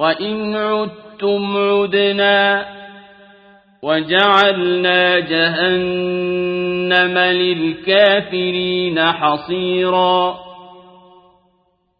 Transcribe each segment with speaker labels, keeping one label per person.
Speaker 1: وإن عدتم عدنا وجعلنا جهنم للكافرين حصيرا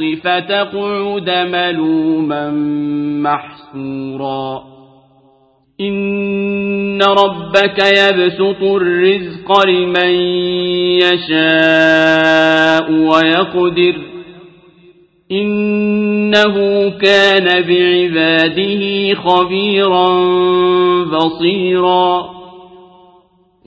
Speaker 1: فتقعد ملوما محسورا إن ربك يبسط الرزق لمن يشاء ويقدر. إنه كان بعباده خبيرا بصيرا.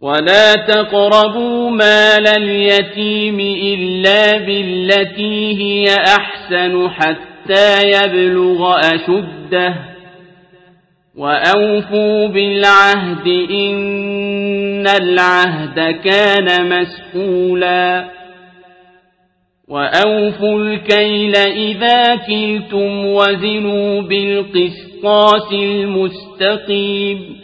Speaker 1: ولا تقربوا مال اليتيم إلا بالتي هي أحسن حتى يبلغ أشده وأوفوا بالعهد إن العهد كان مسئولا وأوفوا الكيل إذا كلتم وزنوا بالقسطاس المستقيم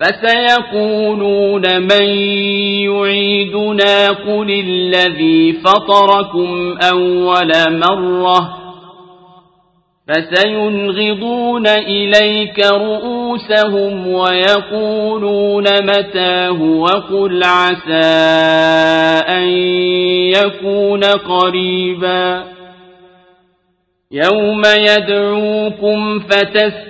Speaker 1: فسيقولون من يعيدنا قل الذي فطركم أول مرة فسينغضون إليك رؤوسهم ويقولون متاه وقل عسى أن يكون قريبا يوم يدعوكم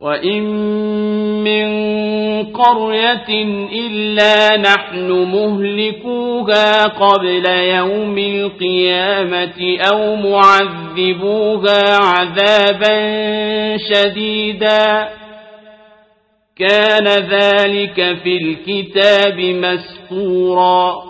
Speaker 1: وإن من قرية إلا نحن مهلكوها قبل يوم القيامة أو معذبوها عذابا شديدا كان ذلك في الكتاب مسطورا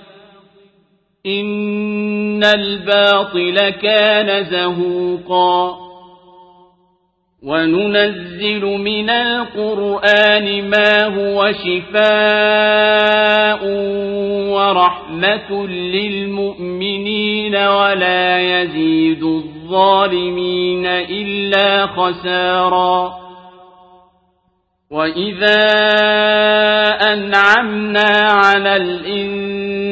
Speaker 1: إن الباطل كان زهوقا. وننزل من القرآن ما هو شفاء ورحمة للمؤمنين ولا يزيد الظالمين إلا خساراً. وإذا أنعمنا على الإنسان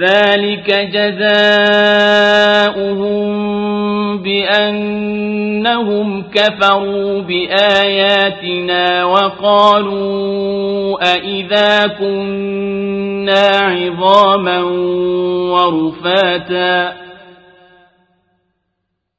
Speaker 1: ذلك جزاؤهم بأنهم كفروا بآياتنا وقالوا أئذا كنا عظاما ورفاتا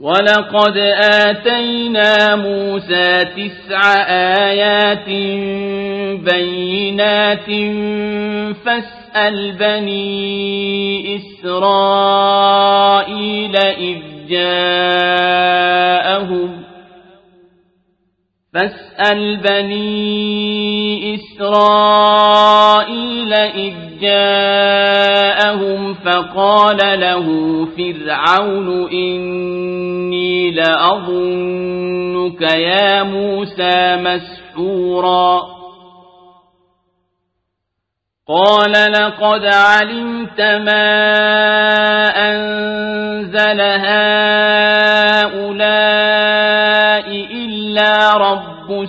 Speaker 1: ولقد آتينا موسى تسع آيات بينات فاسأل بني إسرائيل إذ جاءهم فاسأل بني إسرائيل إذ جاءهم فقال له فرعون إني لأظنك يا موسى مسحورا. قال لقد علمت ما أنزل هؤلاء إلا رب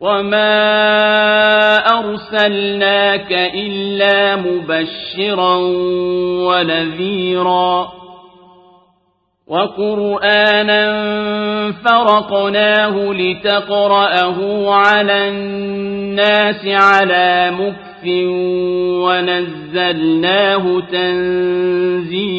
Speaker 1: وما أرسلناك إلا مبشرا ونذيرا وقرآنا فرقناه لتقرأه على الناس على مكف ونزلناه تنزيلا